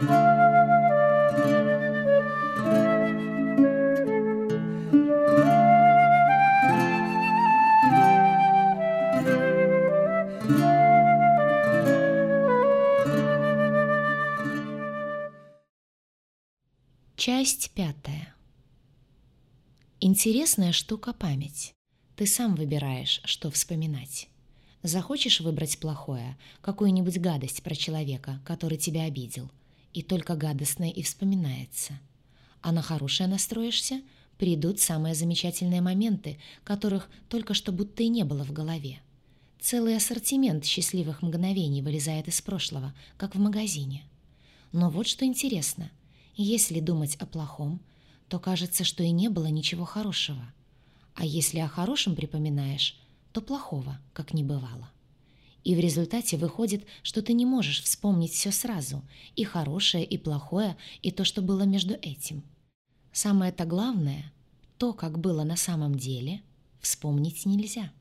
Часть пятая. Интересная штука память. Ты сам выбираешь, что вспоминать. Захочешь выбрать плохое, какую-нибудь гадость про человека, который тебя обидел, и только гадостное и вспоминается. А на хорошее настроишься, придут самые замечательные моменты, которых только что будто и не было в голове. Целый ассортимент счастливых мгновений вылезает из прошлого, как в магазине. Но вот что интересно. Если думать о плохом, то кажется, что и не было ничего хорошего. А если о хорошем припоминаешь, то плохого, как не бывало. И в результате выходит, что ты не можешь вспомнить все сразу, и хорошее, и плохое, и то, что было между этим. Самое-то главное, то, как было на самом деле, вспомнить нельзя.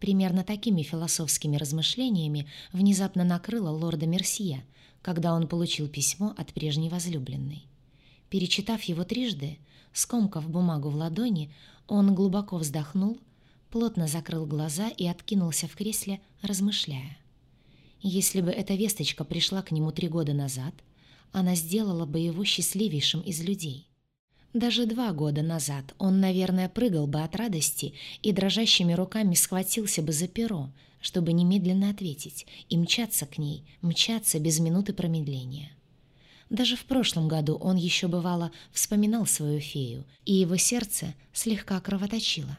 Примерно такими философскими размышлениями внезапно накрыло лорда Мерсье, когда он получил письмо от прежней возлюбленной. Перечитав его трижды, скомкав бумагу в ладони, он глубоко вздохнул, плотно закрыл глаза и откинулся в кресле, размышляя. Если бы эта весточка пришла к нему три года назад, она сделала бы его счастливейшим из людей. Даже два года назад он, наверное, прыгал бы от радости и дрожащими руками схватился бы за перо, чтобы немедленно ответить и мчаться к ней, мчаться без минуты промедления. Даже в прошлом году он еще бывало вспоминал свою фею, и его сердце слегка кровоточило.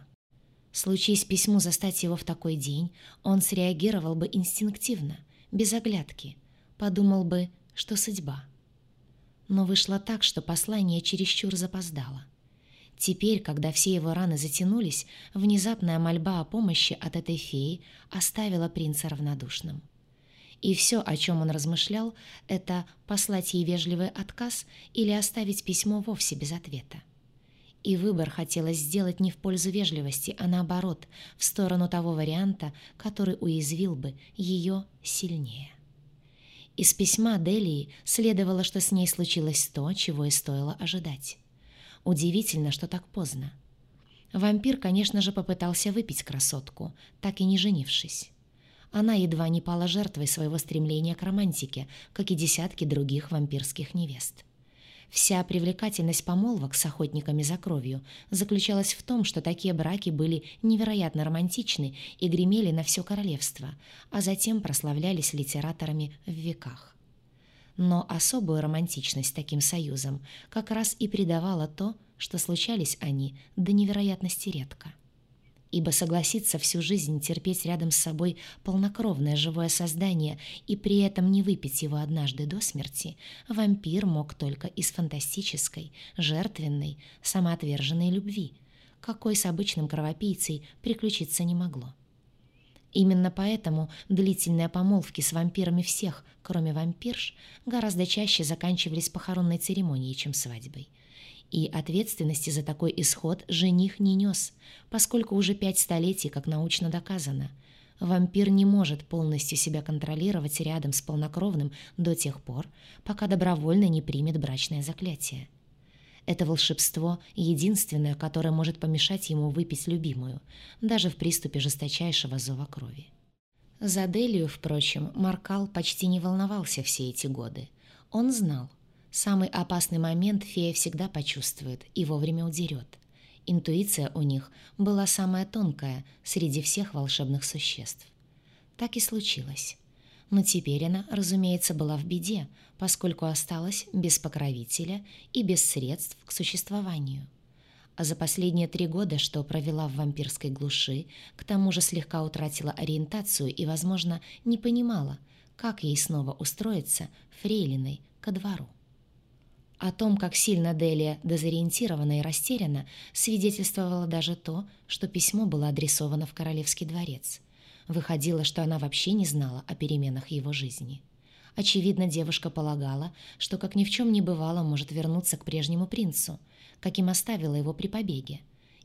Случись письму застать его в такой день, он среагировал бы инстинктивно, без оглядки, подумал бы, что судьба. Но вышло так, что послание чересчур запоздало. Теперь, когда все его раны затянулись, внезапная мольба о помощи от этой феи оставила принца равнодушным. И все, о чем он размышлял, это послать ей вежливый отказ или оставить письмо вовсе без ответа. И выбор хотелось сделать не в пользу вежливости, а наоборот, в сторону того варианта, который уязвил бы ее сильнее. Из письма Делии следовало, что с ней случилось то, чего и стоило ожидать. Удивительно, что так поздно. Вампир, конечно же, попытался выпить красотку, так и не женившись. Она едва не пала жертвой своего стремления к романтике, как и десятки других вампирских невест. Вся привлекательность помолвок с охотниками за кровью заключалась в том, что такие браки были невероятно романтичны и гремели на все королевство, а затем прославлялись литераторами в веках. Но особую романтичность таким союзам как раз и придавало то, что случались они до невероятности редко ибо согласиться всю жизнь терпеть рядом с собой полнокровное живое создание и при этом не выпить его однажды до смерти, вампир мог только из фантастической, жертвенной, самоотверженной любви, какой с обычным кровопийцей приключиться не могло. Именно поэтому длительные помолвки с вампирами всех, кроме вампирш, гораздо чаще заканчивались похоронной церемонией, чем свадьбой – и ответственности за такой исход жених не нес, поскольку уже пять столетий, как научно доказано, вампир не может полностью себя контролировать рядом с полнокровным до тех пор, пока добровольно не примет брачное заклятие. Это волшебство — единственное, которое может помешать ему выпить любимую, даже в приступе жесточайшего зова крови. За Делию, впрочем, Маркал почти не волновался все эти годы. Он знал, Самый опасный момент фея всегда почувствует и вовремя удерет. Интуиция у них была самая тонкая среди всех волшебных существ. Так и случилось. Но теперь она, разумеется, была в беде, поскольку осталась без покровителя и без средств к существованию. А за последние три года, что провела в вампирской глуши, к тому же слегка утратила ориентацию и, возможно, не понимала, как ей снова устроиться фрейлиной ко двору. О том, как сильно Делия дезориентирована и растеряна, свидетельствовало даже то, что письмо было адресовано в Королевский дворец. Выходило, что она вообще не знала о переменах его жизни. Очевидно, девушка полагала, что как ни в чем не бывало может вернуться к прежнему принцу, каким оставила его при побеге.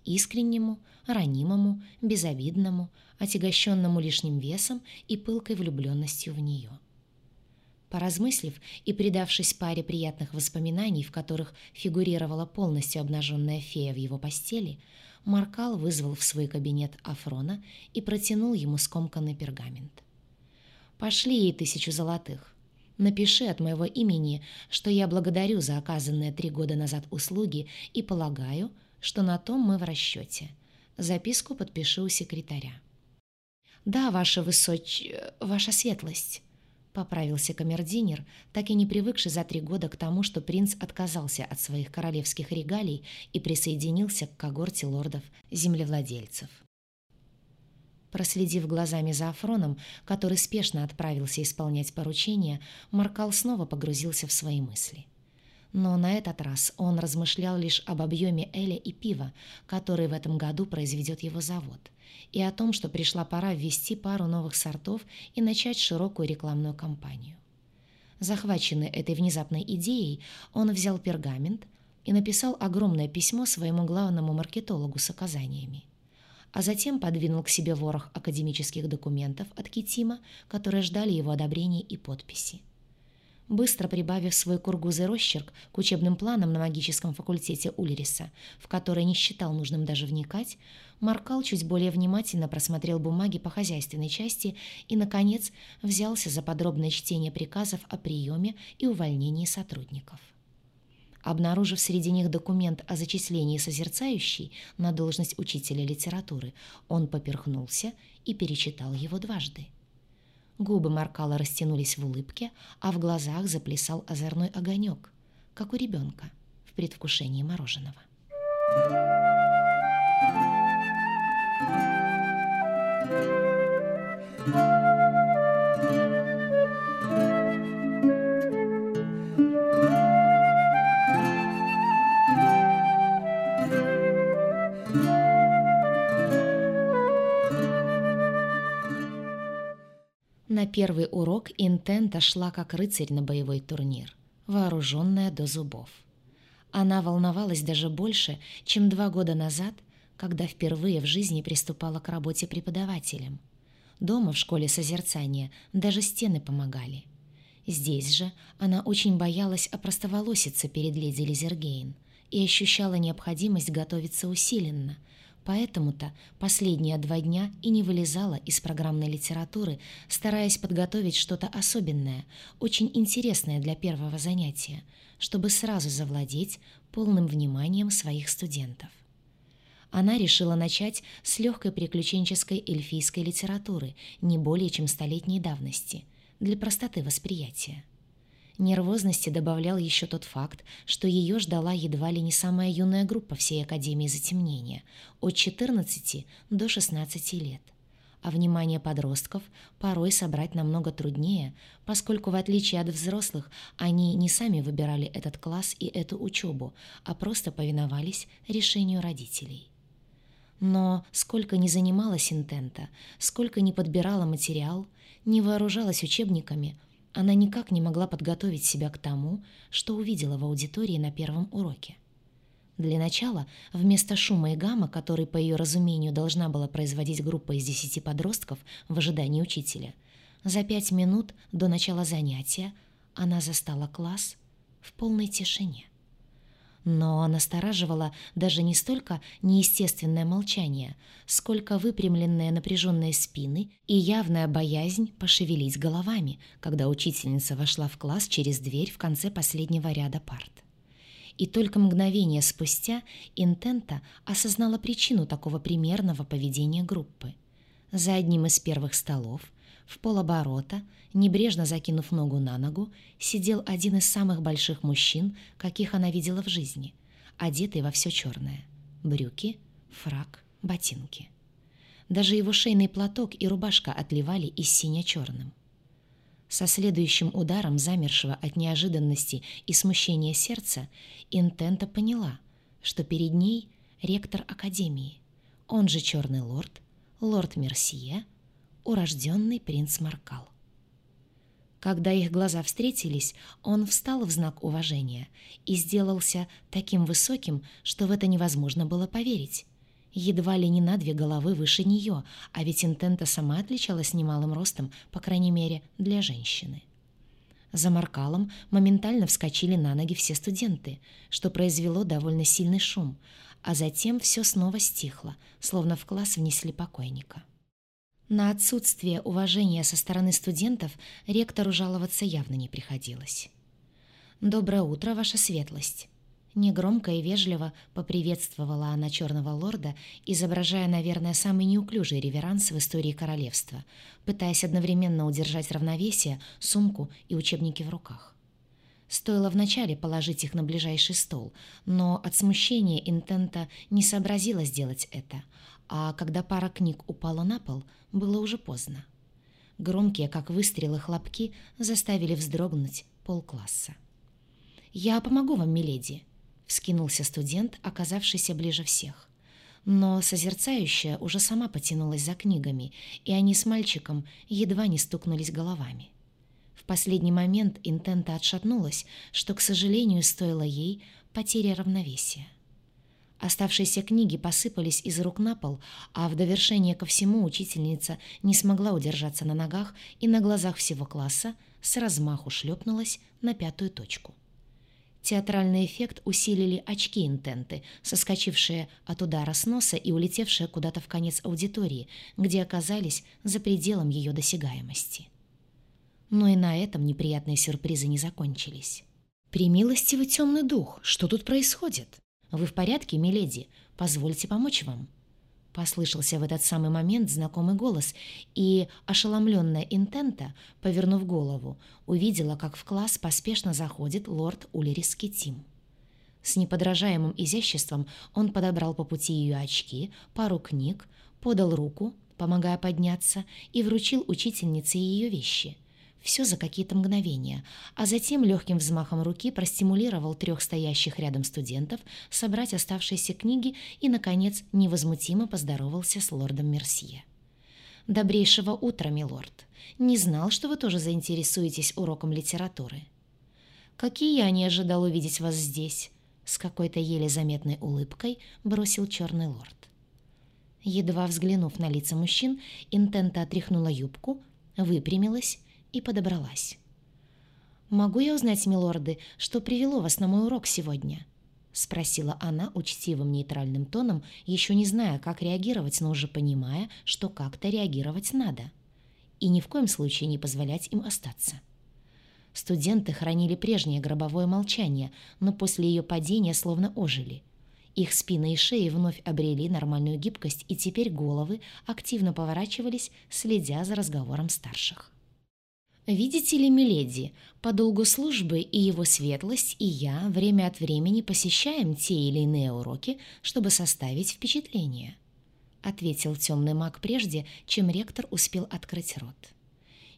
Искреннему, ранимому, безобидному, отягощенному лишним весом и пылкой влюбленностью в нее. Поразмыслив и предавшись паре приятных воспоминаний, в которых фигурировала полностью обнаженная фея в его постели, Маркал вызвал в свой кабинет Афрона и протянул ему скомканный пергамент. «Пошли ей тысячу золотых. Напиши от моего имени, что я благодарю за оказанные три года назад услуги и полагаю, что на том мы в расчете. Записку подпиши у секретаря». «Да, ваша высоч... ваша светлость», — поправился камердинер, так и не привыкший за три года к тому, что принц отказался от своих королевских регалий и присоединился к когорте лордов-землевладельцев. Проследив глазами за Афроном, который спешно отправился исполнять поручение, Маркал снова погрузился в свои мысли. Но на этот раз он размышлял лишь об объеме эля и пива, который в этом году произведет его завод — и о том, что пришла пора ввести пару новых сортов и начать широкую рекламную кампанию. Захваченный этой внезапной идеей, он взял пергамент и написал огромное письмо своему главному маркетологу с указаниями. А затем подвинул к себе ворох академических документов от Китима, которые ждали его одобрения и подписи. Быстро прибавив свой кургузый росчерк к учебным планам на магическом факультете Ульриса, в который не считал нужным даже вникать, Маркал чуть более внимательно просмотрел бумаги по хозяйственной части и, наконец, взялся за подробное чтение приказов о приеме и увольнении сотрудников. Обнаружив среди них документ о зачислении созерцающей на должность учителя литературы, он поперхнулся и перечитал его дважды. Губы Маркала растянулись в улыбке, а в глазах заплясал озорной огонек, как у ребенка в предвкушении мороженого. На первый урок Интента шла как рыцарь на боевой турнир, вооруженная до зубов. Она волновалась даже больше, чем два года назад, когда впервые в жизни приступала к работе преподавателем. Дома в школе созерцания даже стены помогали. Здесь же она очень боялась опростоволоситься перед леди Лизергейн и ощущала необходимость готовиться усиленно – Поэтому-то последние два дня и не вылезала из программной литературы, стараясь подготовить что-то особенное, очень интересное для первого занятия, чтобы сразу завладеть полным вниманием своих студентов. Она решила начать с легкой приключенческой эльфийской литературы, не более чем столетней давности, для простоты восприятия. Нервозности добавлял еще тот факт, что ее ждала едва ли не самая юная группа всей Академии затемнения, от 14 до 16 лет. А внимание подростков порой собрать намного труднее, поскольку, в отличие от взрослых, они не сами выбирали этот класс и эту учебу, а просто повиновались решению родителей. Но сколько ни занималась Интента, сколько ни подбирала материал, не вооружалась учебниками – она никак не могла подготовить себя к тому, что увидела в аудитории на первом уроке. Для начала, вместо шума и гамма, который, по ее разумению, должна была производить группа из десяти подростков в ожидании учителя, за пять минут до начала занятия она застала класс в полной тишине. Но настораживало даже не столько неестественное молчание, сколько выпрямленные напряженные спины и явная боязнь пошевелить головами, когда учительница вошла в класс через дверь в конце последнего ряда парт. И только мгновение спустя Интента осознала причину такого примерного поведения группы. За одним из первых столов – в полоборота, небрежно закинув ногу на ногу, сидел один из самых больших мужчин, каких она видела в жизни, одетый во все черное. Брюки, фрак, ботинки. Даже его шейный платок и рубашка отливали из сине-черным. Со следующим ударом замершего от неожиданности и смущения сердца Интента поняла, что перед ней ректор Академии, он же Черный Лорд, лорд Мерсье, урожденный принц Маркал. Когда их глаза встретились, он встал в знак уважения и сделался таким высоким, что в это невозможно было поверить. Едва ли не на две головы выше нее, а ведь Интента сама отличалась немалым ростом, по крайней мере, для женщины. За Маркалом моментально вскочили на ноги все студенты, что произвело довольно сильный шум, а затем все снова стихло, словно в класс внесли покойника. На отсутствие уважения со стороны студентов ректору жаловаться явно не приходилось. «Доброе утро, ваша светлость!» Негромко и вежливо поприветствовала она черного лорда, изображая, наверное, самый неуклюжий реверанс в истории королевства, пытаясь одновременно удержать равновесие, сумку и учебники в руках. Стоило вначале положить их на ближайший стол, но от смущения Интента не сообразила сделать это, а когда пара книг упала на пол, было уже поздно. Громкие, как выстрелы, хлопки заставили вздрогнуть полкласса. «Я помогу вам, миледи», вскинулся студент, оказавшийся ближе всех. Но созерцающая уже сама потянулась за книгами, и они с мальчиком едва не стукнулись головами. В последний момент Интента отшатнулась, что, к сожалению, стоило ей потери равновесия. Оставшиеся книги посыпались из рук на пол, а в довершение ко всему учительница не смогла удержаться на ногах и на глазах всего класса с размаху шлепнулась на пятую точку. Театральный эффект усилили очки интенты, соскочившие от удара с носа и улетевшие куда-то в конец аудитории, где оказались за пределом ее досягаемости. Но и на этом неприятные сюрпризы не закончились. «Примилостивый темный дух, что тут происходит? Вы в порядке, миледи? Позвольте помочь вам». Послышался в этот самый момент знакомый голос, и, ошеломленная Интента, повернув голову, увидела, как в класс поспешно заходит лорд Улерис Тим. С неподражаемым изяществом он подобрал по пути ее очки, пару книг, подал руку, помогая подняться, и вручил учительнице ее вещи — все за какие-то мгновения, а затем легким взмахом руки простимулировал трех стоящих рядом студентов собрать оставшиеся книги и, наконец, невозмутимо поздоровался с лордом Мерсье. «Добрейшего утра, милорд. Не знал, что вы тоже заинтересуетесь уроком литературы». «Какие я не ожидал увидеть вас здесь», — с какой-то еле заметной улыбкой бросил черный лорд. Едва взглянув на лица мужчин, Интента отряхнула юбку, выпрямилась и подобралась. «Могу я узнать, милорды, что привело вас на мой урок сегодня?» — спросила она учтивым нейтральным тоном, еще не зная, как реагировать, но уже понимая, что как-то реагировать надо. И ни в коем случае не позволять им остаться. Студенты хранили прежнее гробовое молчание, но после ее падения словно ожили. Их спины и шеи вновь обрели нормальную гибкость, и теперь головы активно поворачивались, следя за разговором старших. «Видите ли, миледи, по долгу службы и его светлость, и я время от времени посещаем те или иные уроки, чтобы составить впечатление», — ответил темный маг прежде, чем ректор успел открыть рот.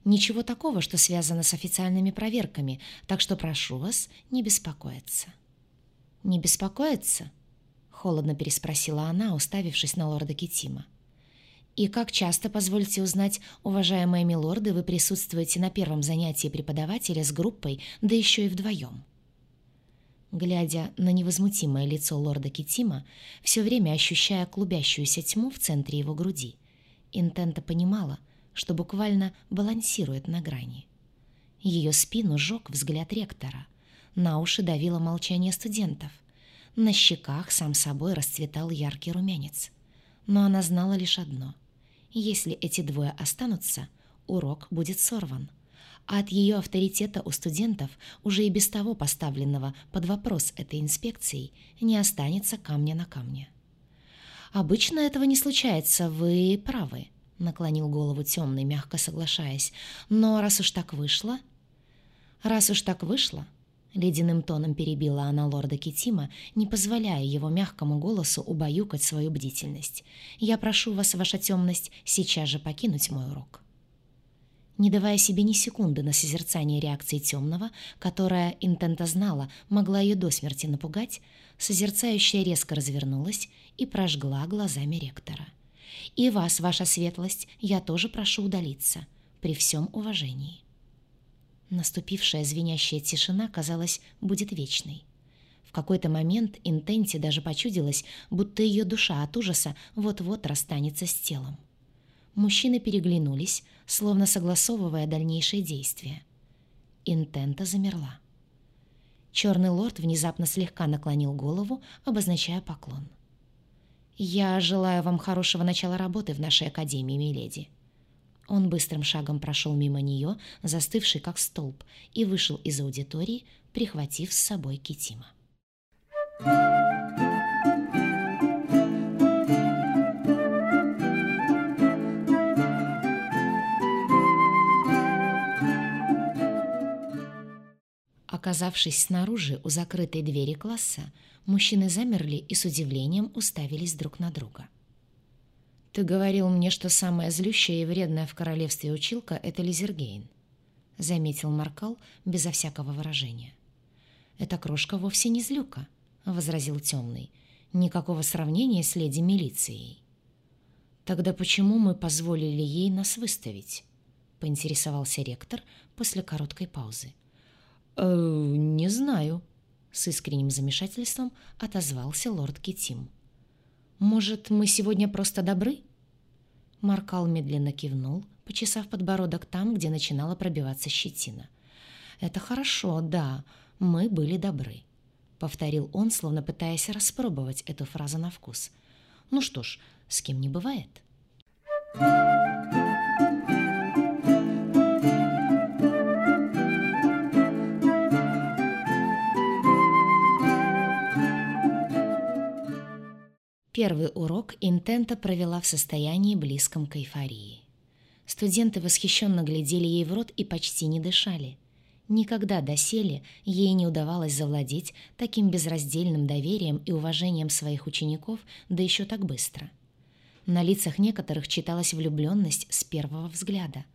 «Ничего такого, что связано с официальными проверками, так что прошу вас не беспокоиться». «Не беспокоиться?» — холодно переспросила она, уставившись на лорда Китима. «И как часто, позвольте узнать, уважаемые милорды, вы присутствуете на первом занятии преподавателя с группой, да еще и вдвоем?» Глядя на невозмутимое лицо лорда Китима, все время ощущая клубящуюся тьму в центре его груди, Интента понимала, что буквально балансирует на грани. Ее спину жег взгляд ректора, на уши давило молчание студентов, на щеках сам собой расцветал яркий румянец. Но она знала лишь одно — если эти двое останутся, урок будет сорван. А от ее авторитета у студентов, уже и без того поставленного под вопрос этой инспекцией, не останется камня на камне. «Обычно этого не случается, вы правы», — наклонил голову темный, мягко соглашаясь. «Но раз уж так вышло...» «Раз уж так вышло, Ледяным тоном перебила она лорда Китима, не позволяя его мягкому голосу убаюкать свою бдительность. «Я прошу вас, ваша темность, сейчас же покинуть мой урок». Не давая себе ни секунды на созерцание реакции темного, которая, Интента знала, могла ее до смерти напугать, созерцающая резко развернулась и прожгла глазами ректора. «И вас, ваша светлость, я тоже прошу удалиться, при всем уважении». Наступившая звенящая тишина, казалось, будет вечной. В какой-то момент Интенте даже почудилось, будто ее душа от ужаса вот-вот расстанется с телом. Мужчины переглянулись, словно согласовывая дальнейшие действия. Интента замерла. Черный лорд внезапно слегка наклонил голову, обозначая поклон. «Я желаю вам хорошего начала работы в нашей академии, миледи». Он быстрым шагом прошел мимо нее, застывший как столб, и вышел из аудитории, прихватив с собой Китима. Оказавшись снаружи у закрытой двери класса, мужчины замерли и с удивлением уставились друг на друга. «Ты говорил мне, что самая злющая и вредная в королевстве училка — это Лизергейн», — заметил Маркал безо всякого выражения. «Эта крошка вовсе не злюка», — возразил Темный. «Никакого сравнения с леди милицией». «Тогда почему мы позволили ей нас выставить?» — поинтересовался ректор после короткой паузы. «Э, «Не знаю», — с искренним замешательством отозвался лорд Китим. «Может, мы сегодня просто добры?» Маркал медленно кивнул, почесав подбородок там, где начинала пробиваться щетина. «Это хорошо, да, мы были добры», — повторил он, словно пытаясь распробовать эту фразу на вкус. «Ну что ж, с кем не бывает». Первый урок Интента провела в состоянии близком к эйфории. Студенты восхищенно глядели ей в рот и почти не дышали. Никогда доселе ей не удавалось завладеть таким безраздельным доверием и уважением своих учеников, да еще так быстро. На лицах некоторых читалась влюбленность с первого взгляда.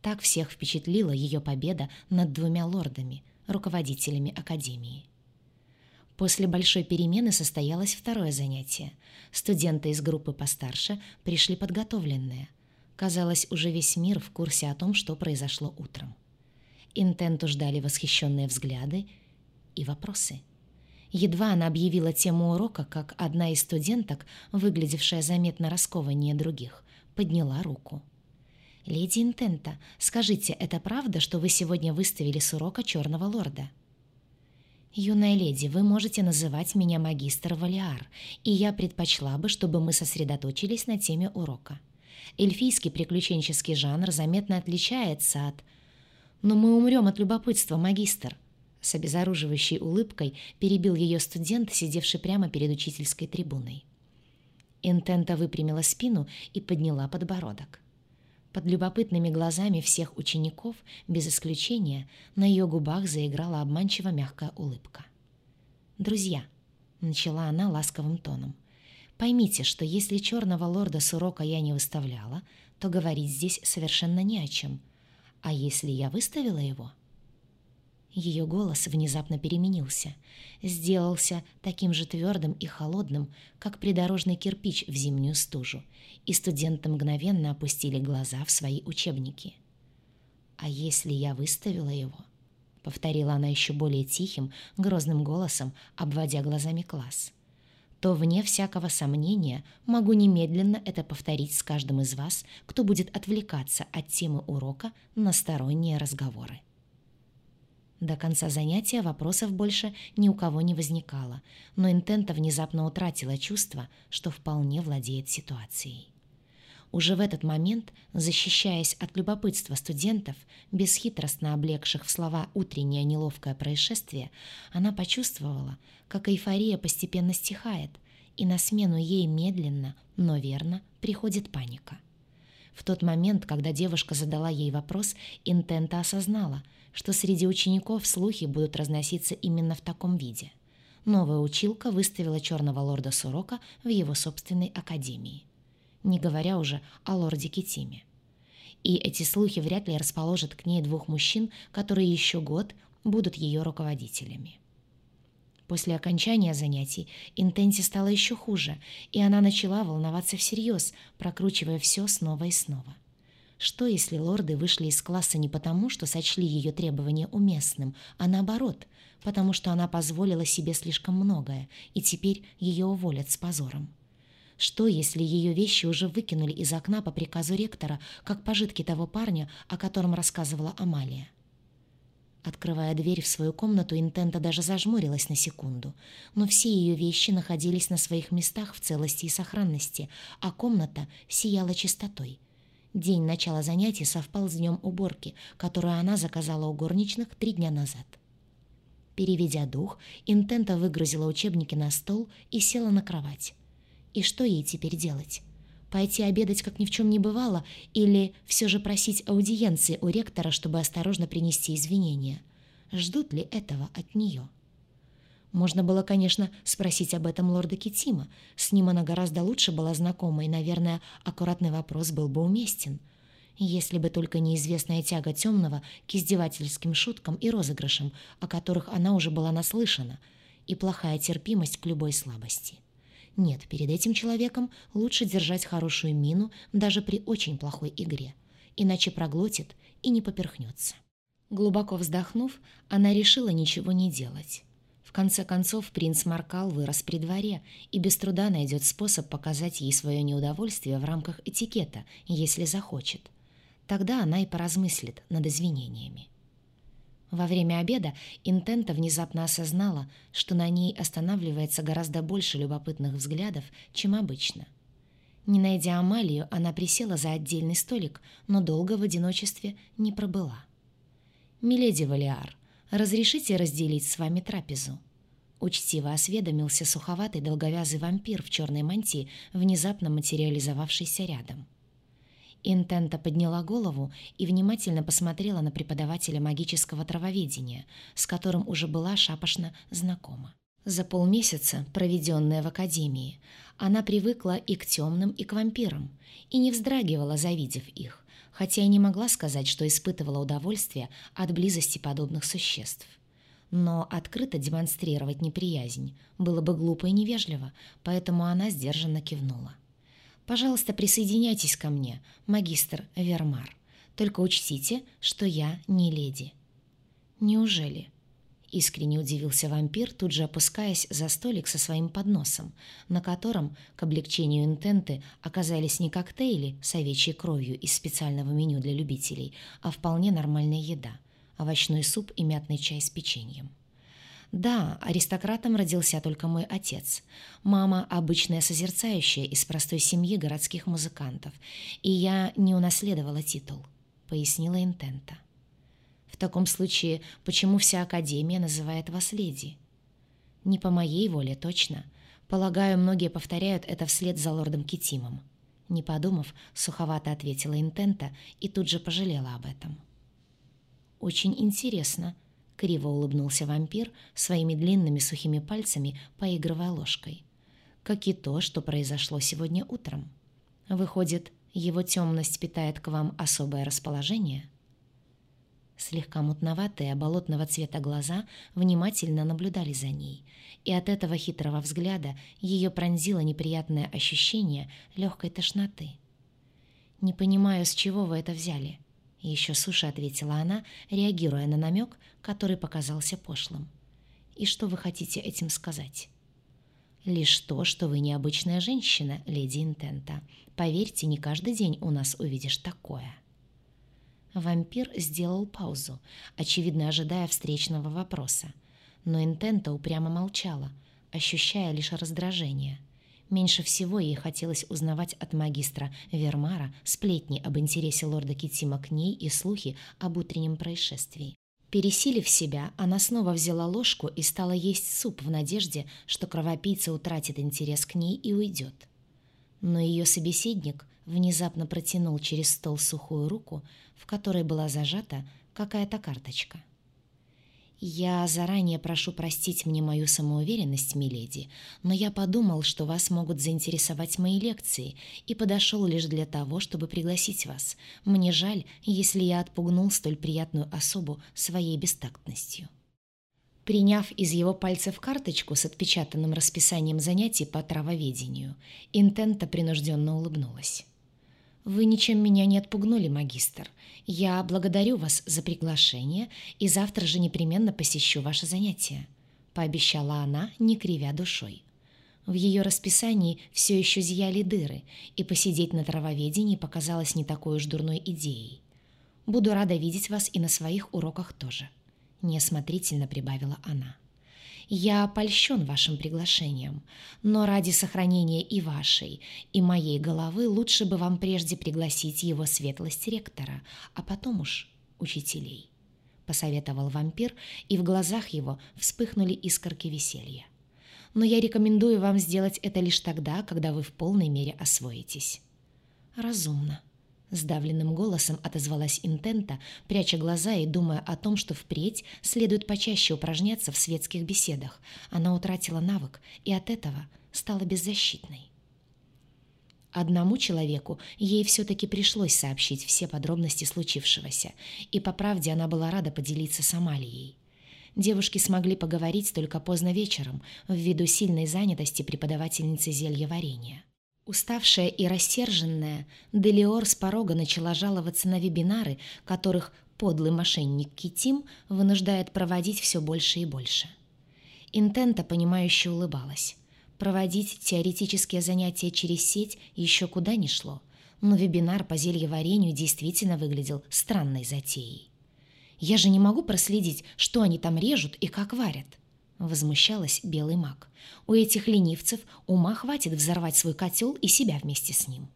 Так всех впечатлила ее победа над двумя лордами, руководителями Академии. После большой перемены состоялось второе занятие. Студенты из группы постарше пришли подготовленные. Казалось, уже весь мир в курсе о том, что произошло утром. Интенту ждали восхищенные взгляды и вопросы. Едва она объявила тему урока, как одна из студенток, выглядевшая заметно раскованнее других, подняла руку. «Леди Интента, скажите, это правда, что вы сегодня выставили с урока Черного Лорда?» «Юная леди, вы можете называть меня магистр Валиар, и я предпочла бы, чтобы мы сосредоточились на теме урока. Эльфийский приключенческий жанр заметно отличается от...» «Но мы умрем от любопытства, магистр!» С обезоруживающей улыбкой перебил ее студент, сидевший прямо перед учительской трибуной. Интента выпрямила спину и подняла подбородок. Под любопытными глазами всех учеников, без исключения, на ее губах заиграла обманчиво мягкая улыбка. «Друзья», — начала она ласковым тоном, — «поймите, что если черного лорда с урока я не выставляла, то говорить здесь совершенно не о чем. А если я выставила его...» Ее голос внезапно переменился, сделался таким же твердым и холодным, как придорожный кирпич в зимнюю стужу, и студенты мгновенно опустили глаза в свои учебники. «А если я выставила его?» — повторила она еще более тихим, грозным голосом, обводя глазами класс. «То, вне всякого сомнения, могу немедленно это повторить с каждым из вас, кто будет отвлекаться от темы урока на сторонние разговоры». До конца занятия вопросов больше ни у кого не возникало, но Интента внезапно утратила чувство, что вполне владеет ситуацией. Уже в этот момент, защищаясь от любопытства студентов, бесхитростно облегших в слова утреннее неловкое происшествие, она почувствовала, как эйфория постепенно стихает, и на смену ей медленно, но верно приходит паника. В тот момент, когда девушка задала ей вопрос, Интента осознала, что среди учеников слухи будут разноситься именно в таком виде. Новая училка выставила черного лорда Сурока в его собственной академии. Не говоря уже о лорде Китиме. И эти слухи вряд ли расположат к ней двух мужчин, которые еще год будут ее руководителями. После окончания занятий Интенси стало еще хуже, и она начала волноваться всерьез, прокручивая все снова и снова. Что, если лорды вышли из класса не потому, что сочли ее требования уместным, а наоборот, потому что она позволила себе слишком многое, и теперь ее уволят с позором? Что, если ее вещи уже выкинули из окна по приказу ректора, как пожитки того парня, о котором рассказывала Амалия? Открывая дверь в свою комнату, Интента даже зажмурилась на секунду, но все ее вещи находились на своих местах в целости и сохранности, а комната сияла чистотой. День начала занятий совпал с днем уборки, которую она заказала у горничных три дня назад. Переведя дух, Интента выгрузила учебники на стол и села на кровать. И что ей теперь делать? Пойти обедать, как ни в чем не бывало, или все же просить аудиенции у ректора, чтобы осторожно принести извинения? Ждут ли этого от нее? Можно было, конечно, спросить об этом лорда Китима. С ним она гораздо лучше была знакома, и, наверное, аккуратный вопрос был бы уместен. Если бы только неизвестная тяга темного к издевательским шуткам и розыгрышам, о которых она уже была наслышана, и плохая терпимость к любой слабости. Нет, перед этим человеком лучше держать хорошую мину даже при очень плохой игре, иначе проглотит и не поперхнется. Глубоко вздохнув, она решила ничего не делать. В конце концов, принц Маркал вырос при дворе и без труда найдет способ показать ей свое неудовольствие в рамках этикета, если захочет. Тогда она и поразмыслит над извинениями. Во время обеда Интента внезапно осознала, что на ней останавливается гораздо больше любопытных взглядов, чем обычно. Не найдя Амалию, она присела за отдельный столик, но долго в одиночестве не пробыла. «Миледи Валиар, разрешите разделить с вами трапезу?» Учтиво осведомился суховатый долговязый вампир в черной мантии, внезапно материализовавшийся рядом. Интента подняла голову и внимательно посмотрела на преподавателя магического травоведения, с которым уже была шапошно знакома. За полмесяца, проведенная в академии, она привыкла и к темным, и к вампирам, и не вздрагивала, завидев их, хотя и не могла сказать, что испытывала удовольствие от близости подобных существ. Но открыто демонстрировать неприязнь было бы глупо и невежливо, поэтому она сдержанно кивнула. Пожалуйста, присоединяйтесь ко мне, магистр Вермар. Только учтите, что я не леди». «Неужели?» Искренне удивился вампир, тут же опускаясь за столик со своим подносом, на котором, к облегчению интенты, оказались не коктейли с овечьей кровью из специального меню для любителей, а вполне нормальная еда – овощной суп и мятный чай с печеньем. Да, аристократом родился только мой отец. Мама – обычная созерцающая из простой семьи городских музыкантов, и я не унаследовала титул, — пояснила Интента. В таком случае, почему вся Академия называет вас леди? Не по моей воле, точно. Полагаю, многие повторяют это вслед за лордом Китимом. Не подумав, суховато ответила Интента и тут же пожалела об этом. «Очень интересно», — криво улыбнулся вампир своими длинными сухими пальцами, поигрывая ложкой. «Как и то, что произошло сегодня утром. Выходит, его темность питает к вам особое расположение?» Слегка мутноватые, болотного цвета глаза внимательно наблюдали за ней, и от этого хитрого взгляда ее пронзило неприятное ощущение легкой тошноты. «Не понимаю, с чего вы это взяли?» Еще суше ответила она, реагируя на намек, который показался пошлым. «И что вы хотите этим сказать?» «Лишь то, что вы необычная женщина, леди Интента. Поверьте, не каждый день у нас увидишь такое». Вампир сделал паузу, очевидно ожидая встречного вопроса. Но Интента упрямо молчала, ощущая лишь раздражение – Меньше всего ей хотелось узнавать от магистра Вермара сплетни об интересе лорда Китима к ней и слухи об утреннем происшествии. Пересилив себя, она снова взяла ложку и стала есть суп в надежде, что кровопийца утратит интерес к ней и уйдет. Но ее собеседник внезапно протянул через стол сухую руку, в которой была зажата какая-то карточка. «Я заранее прошу простить мне мою самоуверенность, миледи, но я подумал, что вас могут заинтересовать мои лекции, и подошел лишь для того, чтобы пригласить вас. Мне жаль, если я отпугнул столь приятную особу своей бестактностью». Приняв из его пальцев карточку с отпечатанным расписанием занятий по травоведению, Интента принужденно улыбнулась. «Вы ничем меня не отпугнули, магистр. Я благодарю вас за приглашение и завтра же непременно посещу ваше занятие», — пообещала она, не кривя душой. В ее расписании все еще зияли дыры, и посидеть на травоведении показалось не такой уж дурной идеей. «Буду рада видеть вас и на своих уроках тоже». неосмотрительно прибавила она. «Я польщен вашим приглашением, но ради сохранения и вашей, и моей головы лучше бы вам прежде пригласить его светлость ректора, а потом уж учителей», — посоветовал вампир, и в глазах его вспыхнули искорки веселья. «Но я рекомендую вам сделать это лишь тогда, когда вы в полной мере освоитесь». «Разумно», Сдавленным голосом отозвалась Интента, пряча глаза и думая о том, что впредь следует почаще упражняться в светских беседах. Она утратила навык и от этого стала беззащитной. Одному человеку ей все-таки пришлось сообщить все подробности случившегося, и по правде она была рада поделиться с Амалией. Девушки смогли поговорить только поздно вечером, ввиду сильной занятости преподавательницы зелья варенья. Уставшая и рассерженная, Делиор с порога начала жаловаться на вебинары, которых подлый мошенник Китим вынуждает проводить все больше и больше. Интента, понимающе улыбалась. Проводить теоретические занятия через сеть еще куда ни шло, но вебинар по зельеварению действительно выглядел странной затеей. «Я же не могу проследить, что они там режут и как варят», Возмущалась белый маг. У этих ленивцев ума хватит взорвать свой котел и себя вместе с ним.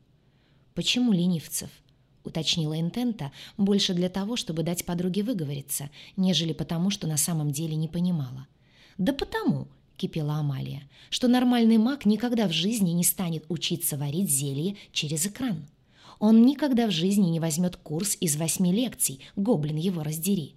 «Почему ленивцев?» — уточнила Интента, больше для того, чтобы дать подруге выговориться, нежели потому, что на самом деле не понимала. «Да потому», — кипела Амалия, «что нормальный маг никогда в жизни не станет учиться варить зелье через экран. Он никогда в жизни не возьмет курс из восьми лекций, гоблин его раздери.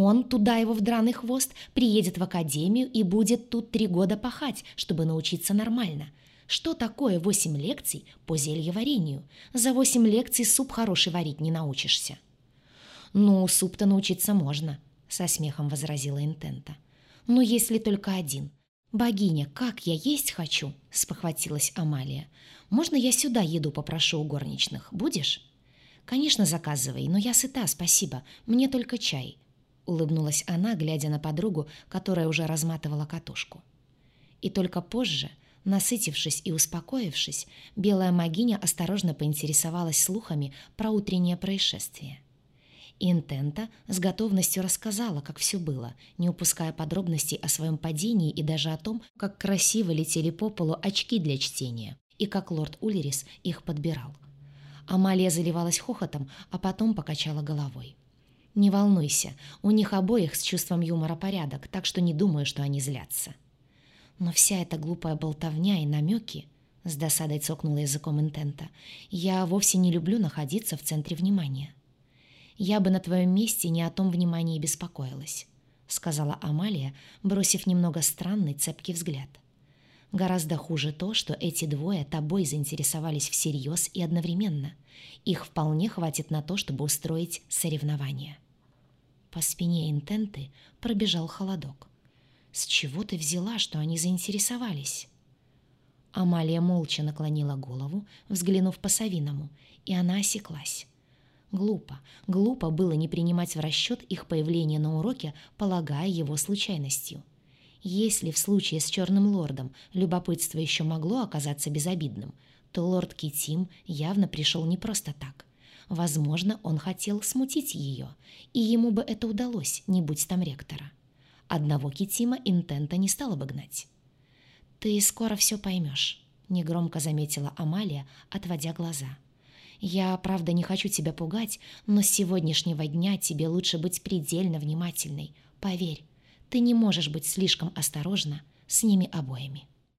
Он, туда его в драный хвост, приедет в академию и будет тут три года пахать, чтобы научиться нормально. Что такое восемь лекций по зельеварению? За восемь лекций суп хороший варить не научишься. «Ну, суп-то научиться можно», — со смехом возразила Интента. «Ну, если только один. Богиня, как я есть хочу!» — спохватилась Амалия. «Можно я сюда еду попрошу у горничных? Будешь?» «Конечно, заказывай, но я сыта, спасибо. Мне только чай улыбнулась она, глядя на подругу, которая уже разматывала катушку. И только позже, насытившись и успокоившись, белая магиня осторожно поинтересовалась слухами про утреннее происшествие. Интента с готовностью рассказала, как все было, не упуская подробностей о своем падении и даже о том, как красиво летели по полу очки для чтения и как лорд Улерис их подбирал. Амалия заливалась хохотом, а потом покачала головой. «Не волнуйся, у них обоих с чувством юмора порядок, так что не думаю, что они злятся». Но вся эта глупая болтовня и намеки, с досадой цокнула языком интента, я вовсе не люблю находиться в центре внимания. «Я бы на твоем месте не о том внимании беспокоилась», сказала Амалия, бросив немного странный цепкий взгляд. Гораздо хуже то, что эти двое тобой заинтересовались всерьез и одновременно. Их вполне хватит на то, чтобы устроить соревнования. По спине интенты пробежал холодок. «С чего ты взяла, что они заинтересовались?» Амалия молча наклонила голову, взглянув по-совиному, и она осеклась. Глупо, глупо было не принимать в расчет их появление на уроке, полагая его случайностью. Если в случае с Черным Лордом любопытство еще могло оказаться безобидным, то лорд Китим явно пришел не просто так. Возможно, он хотел смутить ее, и ему бы это удалось, не будь там ректора. Одного Китима Интента не стала бы гнать. «Ты скоро все поймешь», — негромко заметила Амалия, отводя глаза. «Я, правда, не хочу тебя пугать, но с сегодняшнего дня тебе лучше быть предельно внимательной. Поверь, ты не можешь быть слишком осторожна с ними обоими».